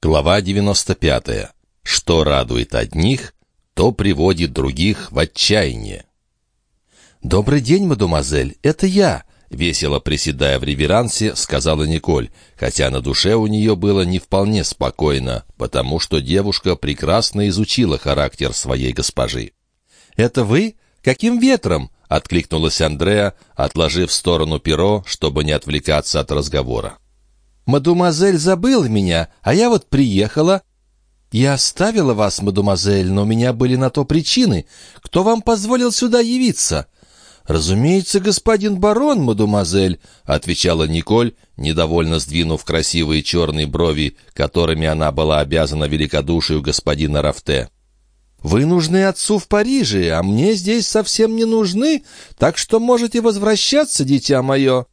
Глава 95. Что радует одних, то приводит других в отчаяние. «Добрый день, мадемуазель, это я!» Весело приседая в реверансе, сказала Николь, хотя на душе у нее было не вполне спокойно, потому что девушка прекрасно изучила характер своей госпожи. «Это вы? Каким ветром?» — откликнулась Андреа, отложив в сторону перо, чтобы не отвлекаться от разговора. «Мадемуазель забыла меня, а я вот приехала». «Я оставила вас, мадемуазель, но у меня были на то причины. Кто вам позволил сюда явиться?» «Разумеется, господин барон, мадемуазель», — отвечала Николь, недовольно сдвинув красивые черные брови, которыми она была обязана великодушию господина Рафте. «Вы нужны отцу в Париже, а мне здесь совсем не нужны, так что можете возвращаться, дитя мое».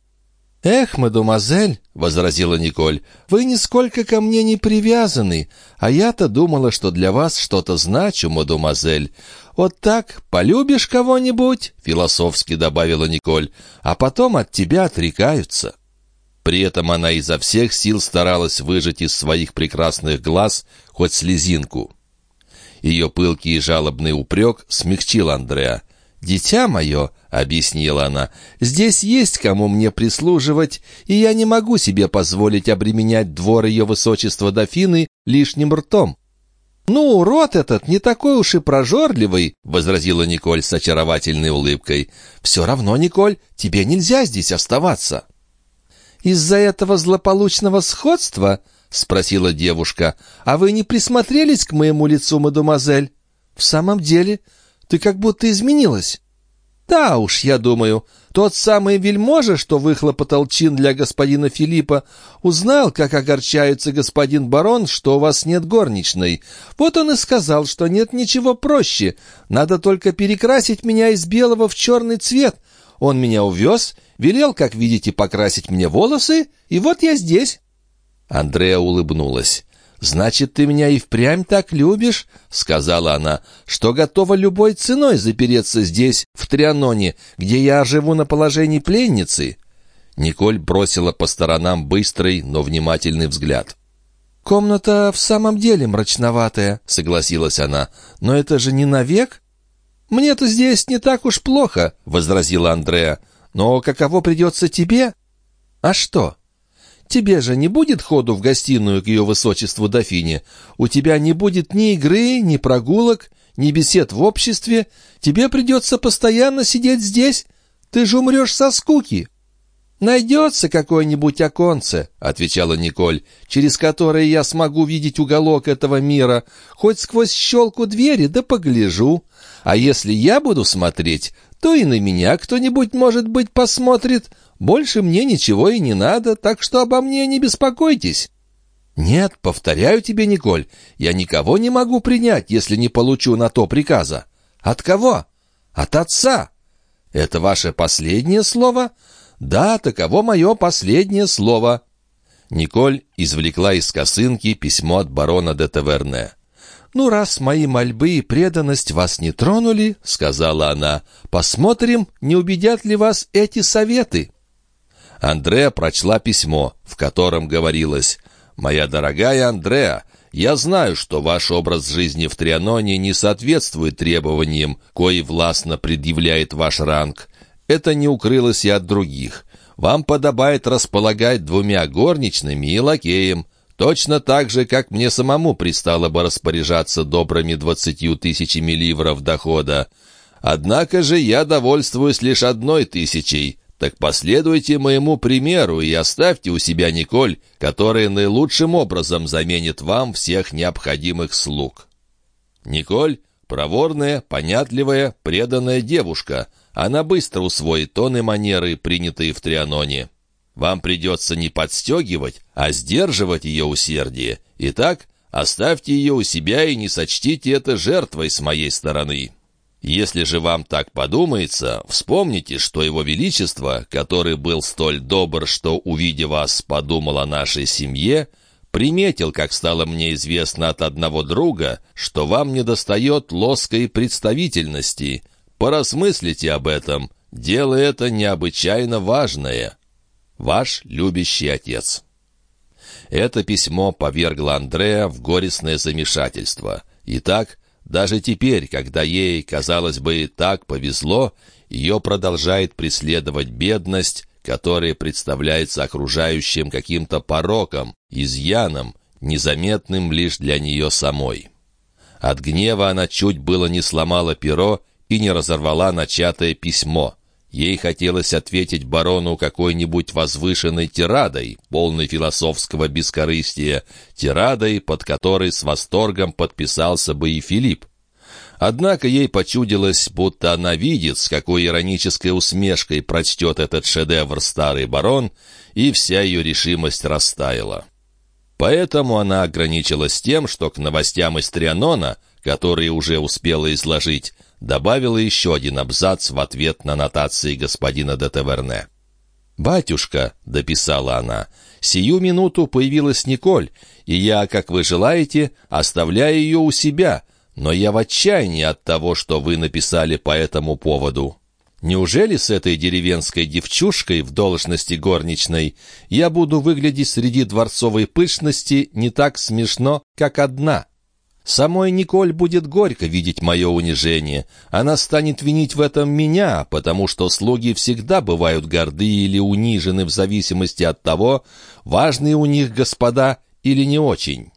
«Эх, мадемуазель», — возразила Николь, — «вы нисколько ко мне не привязаны, а я-то думала, что для вас что-то значу, мадемуазель. Вот так, полюбишь кого-нибудь», — философски добавила Николь, — «а потом от тебя отрекаются». При этом она изо всех сил старалась выжать из своих прекрасных глаз хоть слезинку. Ее пылкий и жалобный упрек смягчил Андреа. «Дитя мое», — объяснила она, — «здесь есть кому мне прислуживать, и я не могу себе позволить обременять двор ее высочества дофины лишним ртом». «Ну, рот этот не такой уж и прожорливый», — возразила Николь с очаровательной улыбкой. «Все равно, Николь, тебе нельзя здесь оставаться». «Из-за этого злополучного сходства?» — спросила девушка. «А вы не присмотрелись к моему лицу, мадемуазель?» «В самом деле, ты как будто изменилась». «Да уж, я думаю, тот самый вельможа, что выхлопотал чин для господина Филиппа, узнал, как огорчается господин барон, что у вас нет горничной. Вот он и сказал, что нет ничего проще. Надо только перекрасить меня из белого в черный цвет. Он меня увез, велел, как видите, покрасить мне волосы, и вот я здесь». Андреа улыбнулась. «Значит, ты меня и впрямь так любишь?» — сказала она, — «что готова любой ценой запереться здесь, в Трианоне, где я живу на положении пленницы». Николь бросила по сторонам быстрый, но внимательный взгляд. «Комната в самом деле мрачноватая», — согласилась она, — «но это же не навек?» «Мне-то здесь не так уж плохо», — возразила Андреа, — «но каково придется тебе?» «А что?» Тебе же не будет ходу в гостиную к ее высочеству дофине. У тебя не будет ни игры, ни прогулок, ни бесед в обществе. Тебе придется постоянно сидеть здесь. Ты же умрешь со скуки». «Найдется какое-нибудь оконце», — отвечала Николь, «через которое я смогу видеть уголок этого мира, хоть сквозь щелку двери, да погляжу. А если я буду смотреть, то и на меня кто-нибудь, может быть, посмотрит. Больше мне ничего и не надо, так что обо мне не беспокойтесь». «Нет, повторяю тебе, Николь, я никого не могу принять, если не получу на то приказа». «От кого?» «От отца». «Это ваше последнее слово?» «Да, таково мое последнее слово». Николь извлекла из косынки письмо от барона де Таверне. «Ну, раз мои мольбы и преданность вас не тронули, — сказала она, — посмотрим, не убедят ли вас эти советы». Андреа прочла письмо, в котором говорилось «Моя дорогая Андреа, я знаю, что ваш образ жизни в Трианоне не соответствует требованиям, кои властно предъявляет ваш ранг. Это не укрылось и от других. Вам подобает располагать двумя горничными и лакеем, точно так же, как мне самому пристало бы распоряжаться добрыми двадцатью тысячами ливров дохода. Однако же я довольствуюсь лишь одной тысячей, так последуйте моему примеру и оставьте у себя Николь, которая наилучшим образом заменит вам всех необходимых слуг. Николь — проворная, понятливая, преданная девушка. Она быстро усвоит тоны манеры, принятые в Трианоне. Вам придется не подстегивать, а сдерживать ее усердие. Итак, оставьте ее у себя и не сочтите это жертвой с моей стороны». Если же вам так подумается, вспомните, что его величество, который был столь добр, что, увидев вас, подумал о нашей семье, приметил, как стало мне известно от одного друга, что вам недостает лоска и представительности. Поразмыслите об этом. Дело это необычайно важное. Ваш любящий отец. Это письмо повергло Андреа в горестное замешательство. Итак, даже теперь, когда ей, казалось бы, так повезло, ее продолжает преследовать бедность, которая представляется окружающим каким-то пороком, изъяном, незаметным лишь для нее самой. От гнева она чуть было не сломала перо и не разорвала начатое письмо. Ей хотелось ответить барону какой-нибудь возвышенной тирадой, полной философского бескорыстия, тирадой, под которой с восторгом подписался бы и Филипп. Однако ей почудилось, будто она видит, с какой иронической усмешкой прочтет этот шедевр старый барон, и вся ее решимость растаяла. Поэтому она ограничилась тем, что к новостям из Трианона, которые уже успела изложить, добавила еще один абзац в ответ на нотации господина де Таверне. «Батюшка», — дописала она, — «сию минуту появилась Николь, и я, как вы желаете, оставляю ее у себя, но я в отчаянии от того, что вы написали по этому поводу». Неужели с этой деревенской девчушкой в должности горничной я буду выглядеть среди дворцовой пышности не так смешно, как одна?» Самой Николь будет горько видеть мое унижение. Она станет винить в этом меня, потому что слуги всегда бывают горды или унижены в зависимости от того, важные у них господа или не очень.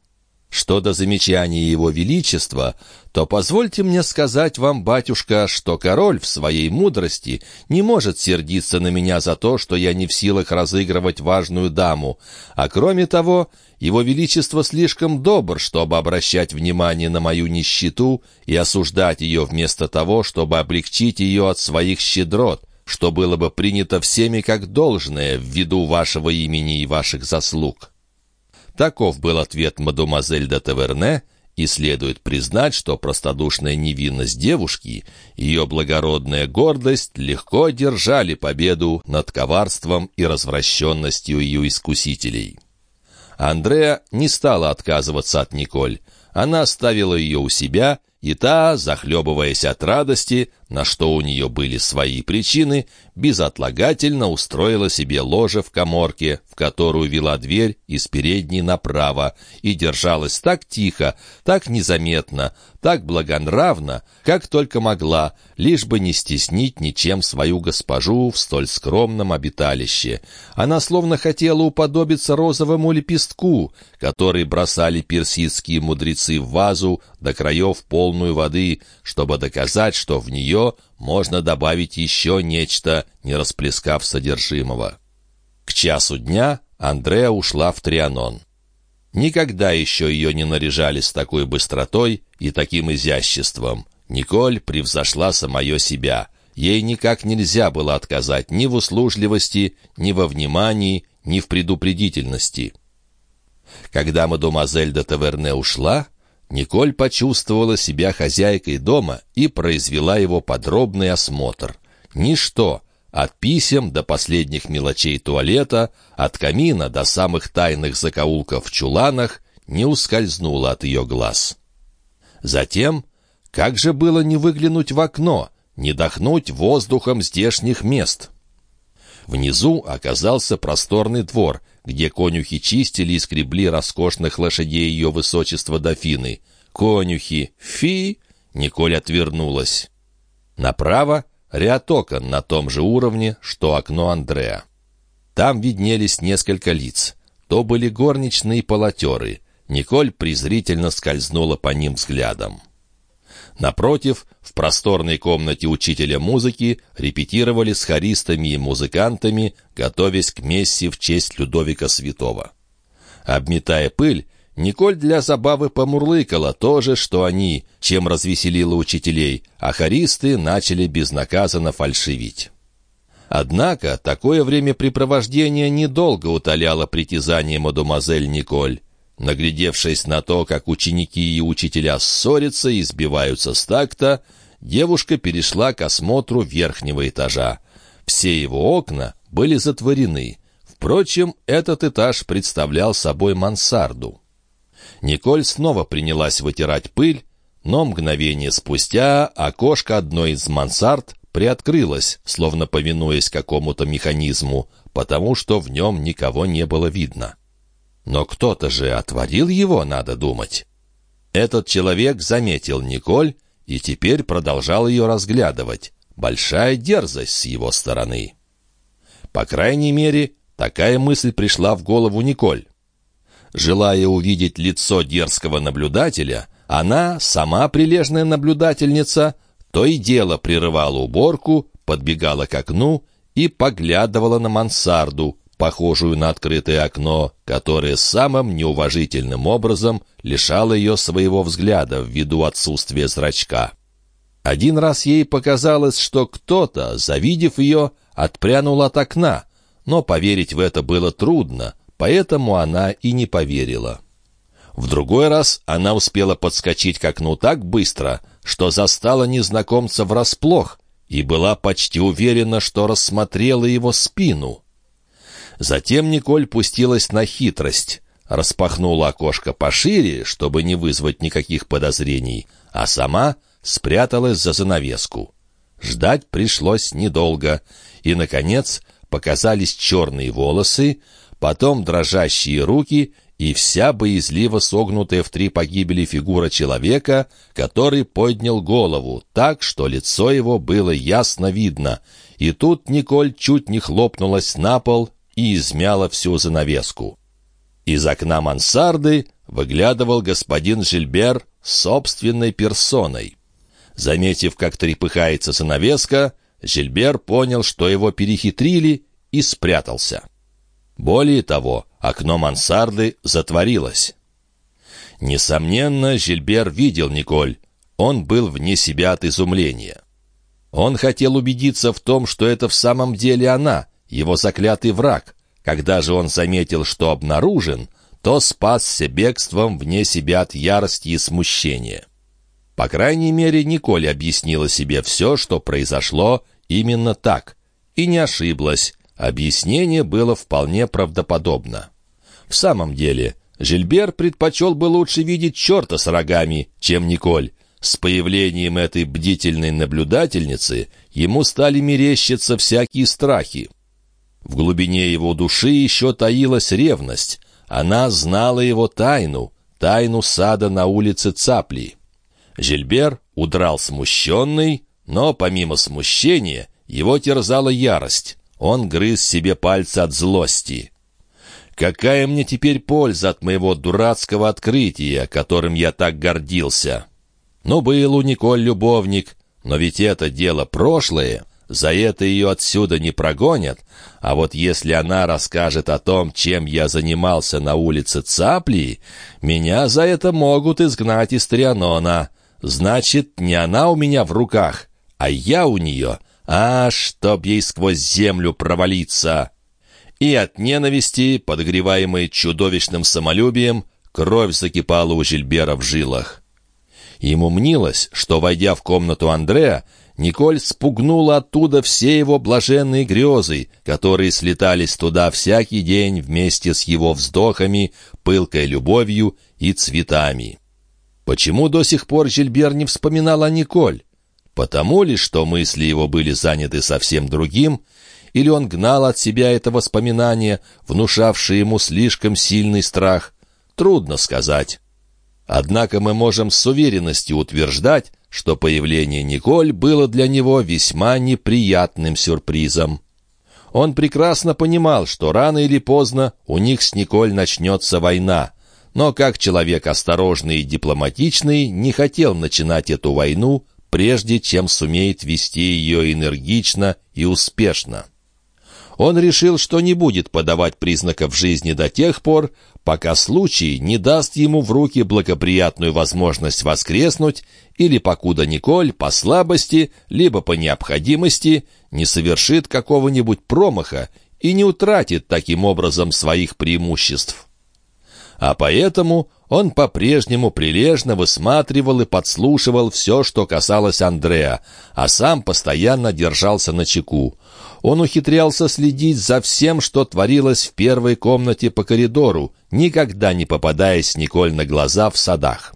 Что до замечания Его Величества, то позвольте мне сказать вам, батюшка, что король в своей мудрости не может сердиться на меня за то, что я не в силах разыгрывать важную даму, а кроме того, Его Величество слишком добр, чтобы обращать внимание на мою нищету и осуждать ее вместо того, чтобы облегчить ее от своих щедрот, что было бы принято всеми как должное ввиду вашего имени и ваших заслуг». Таков был ответ мадемуазель де Таверне, и следует признать, что простодушная невинность девушки, ее благородная гордость легко держали победу над коварством и развращенностью ее искусителей. Андреа не стала отказываться от Николь. Она оставила ее у себя и та, захлебываясь от радости, на что у нее были свои причины, безотлагательно устроила себе ложе в коморке, в которую вела дверь из передней направо, и держалась так тихо, так незаметно, так благонравно, как только могла, лишь бы не стеснить ничем свою госпожу в столь скромном обиталище. Она словно хотела уподобиться розовому лепестку, который бросали персидские мудрецы в вазу до краев полную воды, чтобы доказать, что в нее можно добавить еще нечто, не расплескав содержимого. К часу дня Андреа ушла в Трианон. Никогда еще ее не наряжали с такой быстротой и таким изяществом. Николь превзошла самое себя. Ей никак нельзя было отказать ни в услужливости, ни во внимании, ни в предупредительности. Когда мадемуазель де Таверне ушла, Николь почувствовала себя хозяйкой дома и произвела его подробный осмотр. Ничто, от писем до последних мелочей туалета, от камина до самых тайных закоулков в чуланах, не ускользнуло от ее глаз. Затем, как же было не выглянуть в окно, не дохнуть воздухом здешних мест? Внизу оказался просторный двор, где конюхи чистили и скребли роскошных лошадей ее высочества дофины. Конюхи! Фи! Николь отвернулась. Направо — ряд окон на том же уровне, что окно Андреа. Там виднелись несколько лиц. То были горничные полотеры. Николь презрительно скользнула по ним взглядом. Напротив, в просторной комнате учителя музыки репетировали с хористами и музыкантами, готовясь к мессе в честь Людовика Святого. Обметая пыль, Николь для забавы помурлыкала то же, что они, чем развеселила учителей, а хористы начали безнаказанно фальшивить. Однако такое времяпрепровождение недолго утоляло притязание мадемуазель Николь. Наглядевшись на то, как ученики и учителя ссорятся и сбиваются с такта, девушка перешла к осмотру верхнего этажа. Все его окна были затворены. Впрочем, этот этаж представлял собой мансарду. Николь снова принялась вытирать пыль, но мгновение спустя окошко одной из мансард приоткрылось, словно повинуясь какому-то механизму, потому что в нем никого не было видно. Но кто-то же отворил его, надо думать. Этот человек заметил Николь и теперь продолжал ее разглядывать. Большая дерзость с его стороны. По крайней мере, такая мысль пришла в голову Николь. Желая увидеть лицо дерзкого наблюдателя, она, сама прилежная наблюдательница, то и дело прерывала уборку, подбегала к окну и поглядывала на мансарду, похожую на открытое окно, которое самым неуважительным образом лишало ее своего взгляда ввиду отсутствия зрачка. Один раз ей показалось, что кто-то, завидев ее, отпрянул от окна, но поверить в это было трудно, поэтому она и не поверила. В другой раз она успела подскочить к окну так быстро, что застала незнакомца врасплох и была почти уверена, что рассмотрела его спину. Затем Николь пустилась на хитрость. Распахнула окошко пошире, чтобы не вызвать никаких подозрений, а сама спряталась за занавеску. Ждать пришлось недолго, и, наконец, показались черные волосы, потом дрожащие руки и вся боязливо согнутая в три погибели фигура человека, который поднял голову так, что лицо его было ясно видно. И тут Николь чуть не хлопнулась на пол и измяла всю занавеску. Из окна мансарды выглядывал господин Жильбер собственной персоной. Заметив, как трепыхается занавеска, Жильбер понял, что его перехитрили, и спрятался. Более того, окно мансарды затворилось. Несомненно, Жильбер видел Николь. Он был вне себя от изумления. Он хотел убедиться в том, что это в самом деле она, его заклятый враг. Когда же он заметил, что обнаружен, то спасся бегством вне себя от ярости и смущения. По крайней мере, Николь объяснила себе все, что произошло именно так, и не ошиблась. Объяснение было вполне правдоподобно. В самом деле, Жильбер предпочел бы лучше видеть черта с рогами, чем Николь. С появлением этой бдительной наблюдательницы ему стали мерещиться всякие страхи. В глубине его души еще таилась ревность. Она знала его тайну, тайну сада на улице Цапли. Жильбер удрал смущенный, но помимо смущения его терзала ярость. Он грыз себе пальцы от злости. «Какая мне теперь польза от моего дурацкого открытия, которым я так гордился?» «Ну, был у Николь любовник, но ведь это дело прошлое. За это ее отсюда не прогонят. А вот если она расскажет о том, чем я занимался на улице Цапли, меня за это могут изгнать из Трианона. Значит, не она у меня в руках, а я у нее. А, чтоб ей сквозь землю провалиться!» И от ненависти, подогреваемой чудовищным самолюбием, кровь закипала у Жильбера в жилах. Ему мнилось, что, войдя в комнату Андреа, Николь спугнула оттуда все его блаженные грезы, которые слетались туда всякий день вместе с его вздохами, пылкой любовью и цветами. Почему до сих пор Жильбер не вспоминал о Николь? Потому ли, что мысли его были заняты совсем другим, или он гнал от себя это воспоминание, внушавшее ему слишком сильный страх? Трудно сказать. Однако мы можем с уверенностью утверждать, что появление Николь было для него весьма неприятным сюрпризом. Он прекрасно понимал, что рано или поздно у них с Николь начнется война, но как человек осторожный и дипломатичный не хотел начинать эту войну, прежде чем сумеет вести ее энергично и успешно. Он решил, что не будет подавать признаков жизни до тех пор, пока случай не даст ему в руки благоприятную возможность воскреснуть или покуда Николь по слабости, либо по необходимости не совершит какого-нибудь промаха и не утратит таким образом своих преимуществ. А поэтому он по-прежнему прилежно высматривал и подслушивал все, что касалось Андрея, а сам постоянно держался на чеку. Он ухитрялся следить за всем, что творилось в первой комнате по коридору, никогда не попадаясь Николь на глаза в садах.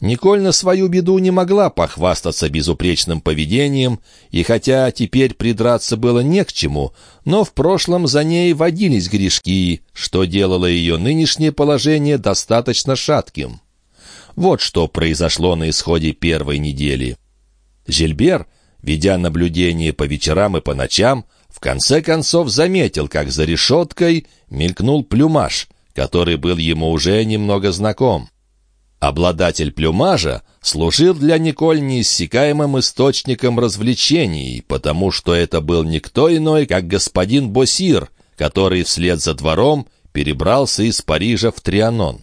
Николь на свою беду не могла похвастаться безупречным поведением, и хотя теперь придраться было не к чему, но в прошлом за ней водились грешки, что делало ее нынешнее положение достаточно шатким. Вот что произошло на исходе первой недели. Жильбер, ведя наблюдение по вечерам и по ночам, в конце концов заметил, как за решеткой мелькнул плюмаж, который был ему уже немного знаком. Обладатель плюмажа служил для Николь неиссякаемым источником развлечений, потому что это был никто иной, как господин Босир, который вслед за двором перебрался из Парижа в Трианон.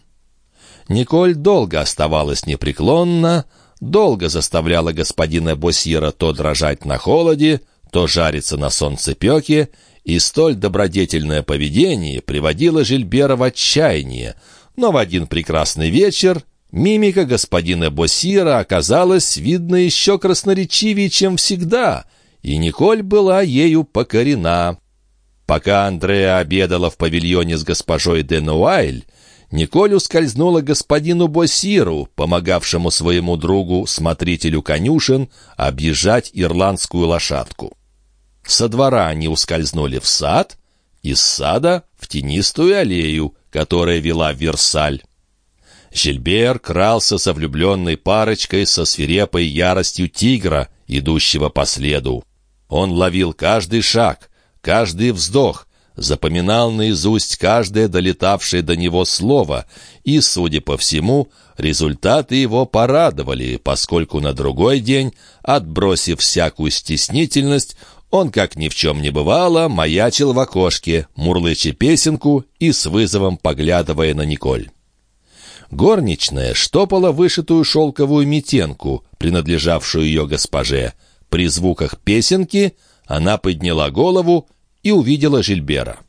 Николь долго оставалась непреклонна, долго заставляла господина Босира то дрожать на холоде, то жариться на солнцепеке, и столь добродетельное поведение приводило Жильбера в отчаяние, но в один прекрасный вечер Мимика господина Босира оказалась, видно, еще красноречивее, чем всегда, и Николь была ею покорена. Пока Андреа обедала в павильоне с госпожой де Нуайль, Николь ускользнула господину Босиру, помогавшему своему другу, смотрителю конюшен, объезжать ирландскую лошадку. Со двора они ускользнули в сад, из сада в тенистую аллею, которая вела в Версаль. Жильбер крался со влюбленной парочкой со свирепой яростью тигра, идущего по следу. Он ловил каждый шаг, каждый вздох, запоминал наизусть каждое долетавшее до него слово, и, судя по всему, результаты его порадовали, поскольку на другой день, отбросив всякую стеснительность, он, как ни в чем не бывало, маячил в окошке, мурлыча песенку и с вызовом поглядывая на Николь. Горничная штопала вышитую шелковую метенку, принадлежавшую ее госпоже. При звуках песенки она подняла голову и увидела Жильбера.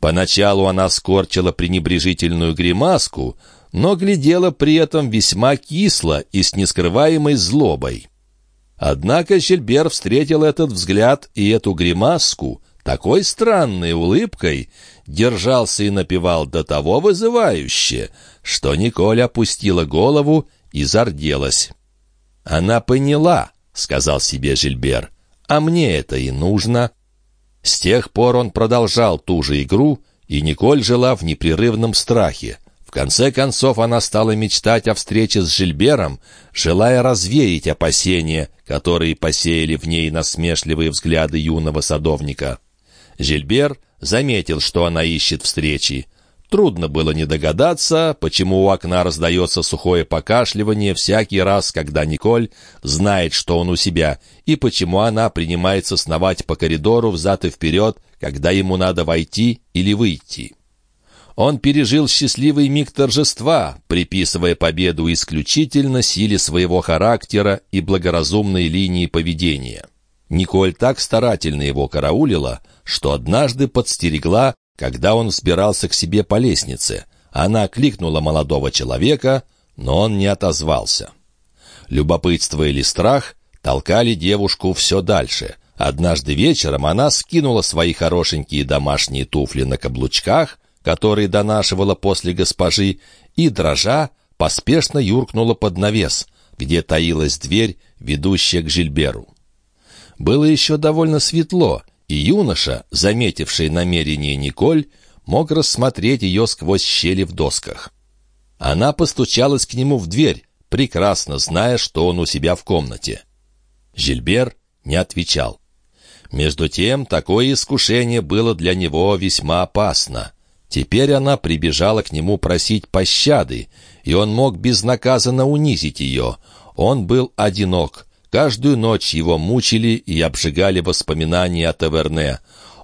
Поначалу она скорчила пренебрежительную гримаску, но глядела при этом весьма кисло и с нескрываемой злобой. Однако Жильбер встретил этот взгляд и эту гримаску такой странной улыбкой, держался и напевал до того вызывающе, что Николь опустила голову и зарделась. «Она поняла», — сказал себе Жильбер, — «а мне это и нужно». С тех пор он продолжал ту же игру, и Николь жила в непрерывном страхе. В конце концов она стала мечтать о встрече с Жильбером, желая развеять опасения, которые посеяли в ней насмешливые взгляды юного садовника. Жильбер заметил, что она ищет встречи. Трудно было не догадаться, почему у окна раздается сухое покашливание всякий раз, когда Николь знает, что он у себя, и почему она принимается сновать по коридору взад и вперед, когда ему надо войти или выйти. Он пережил счастливый миг торжества, приписывая победу исключительно силе своего характера и благоразумной линии поведения. Николь так старательно его караулила, что однажды подстерегла, когда он взбирался к себе по лестнице. Она кликнула молодого человека, но он не отозвался. Любопытство или страх толкали девушку все дальше. Однажды вечером она скинула свои хорошенькие домашние туфли на каблучках, которые донашивала после госпожи, и, дрожа, поспешно юркнула под навес, где таилась дверь, ведущая к Жильберу. Было еще довольно светло, и юноша, заметивший намерение Николь, мог рассмотреть ее сквозь щели в досках. Она постучалась к нему в дверь, прекрасно зная, что он у себя в комнате. Жильбер не отвечал. Между тем, такое искушение было для него весьма опасно. Теперь она прибежала к нему просить пощады, и он мог безнаказанно унизить ее. Он был одинок, Каждую ночь его мучили и обжигали воспоминания о Таверне.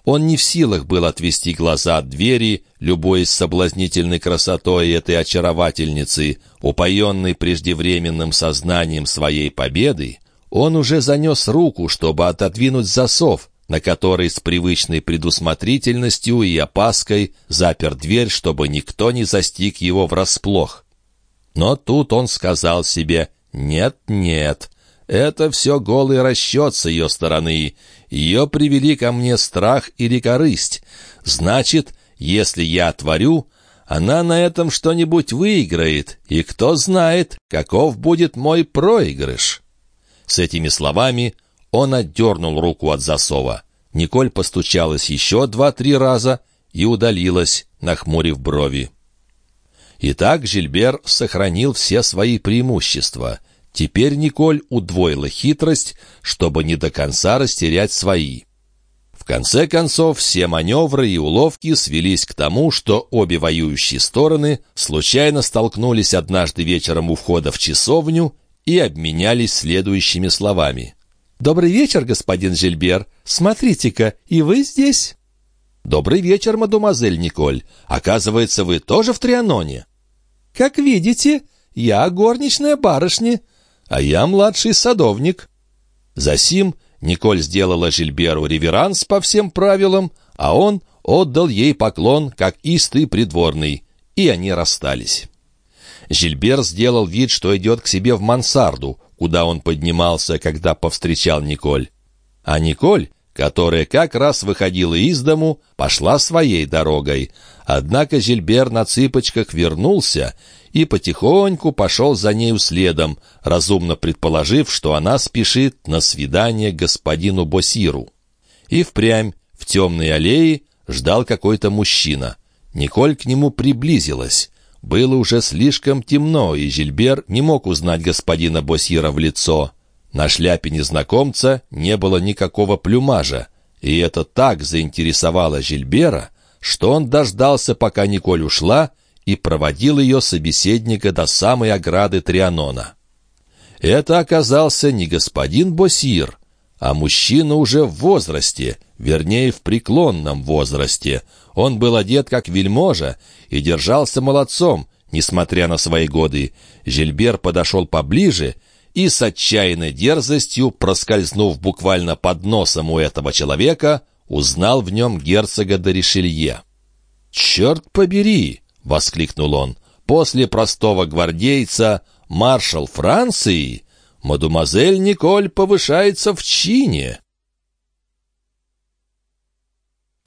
Он не в силах был отвести глаза от двери, любуясь соблазнительной красотой этой очаровательницы, упоенной преждевременным сознанием своей победы, он уже занес руку, чтобы отодвинуть засов, на который с привычной предусмотрительностью и опаской запер дверь, чтобы никто не застиг его врасплох. Но тут он сказал себе «Нет, нет, это все голый расчет с ее стороны. Ее привели ко мне страх или корысть. Значит, если я творю, Она на этом что-нибудь выиграет, и кто знает, каков будет мой проигрыш». С этими словами он отдернул руку от засова. Николь постучалась еще два-три раза и удалилась, нахмурив брови. Итак, Жильбер сохранил все свои преимущества. Теперь Николь удвоила хитрость, чтобы не до конца растерять свои. В конце концов, все маневры и уловки свелись к тому, что обе воюющие стороны случайно столкнулись однажды вечером у входа в часовню и обменялись следующими словами. «Добрый вечер, господин Жильбер. Смотрите-ка, и вы здесь?» «Добрый вечер, мадемуазель Николь. Оказывается, вы тоже в Трианоне?» «Как видите, я горничная барышни, а я младший садовник». Засим Николь сделала Жильберу реверанс по всем правилам, а он отдал ей поклон, как истый придворный, и они расстались. Жильбер сделал вид, что идет к себе в мансарду, куда он поднимался, когда повстречал Николь. А Николь, которая как раз выходила из дому, пошла своей дорогой. Однако Жильбер на цыпочках вернулся и потихоньку пошел за нею следом, разумно предположив, что она спешит на свидание господину Босиру. И впрямь в темной аллее ждал какой-то мужчина. Николь к нему приблизилась. Было уже слишком темно, и Жильбер не мог узнать господина Босира в лицо. На шляпе незнакомца не было никакого плюмажа, и это так заинтересовало Жильбера, что он дождался, пока Николь ушла, и проводил ее собеседника до самой ограды Трианона. Это оказался не господин Босир, а мужчина уже в возрасте, вернее, в преклонном возрасте. Он был одет как вельможа и держался молодцом, несмотря на свои годы. Жильбер подошел поближе и с отчаянной дерзостью, проскользнув буквально под носом у этого человека, узнал в нем герцога де Ришелье. «Черт побери!» — воскликнул он. «После простого гвардейца маршал Франции, мадемуазель Николь повышается в чине».